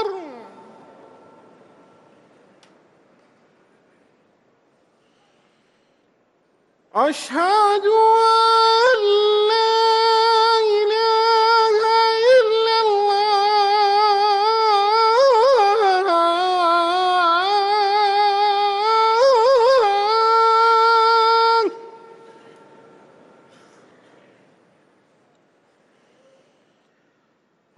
أكبر أشهد أن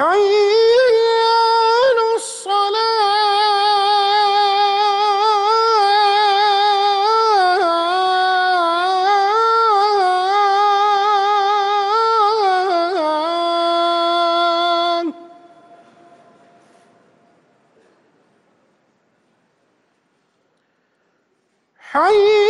حي على الصلاة. حي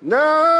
No!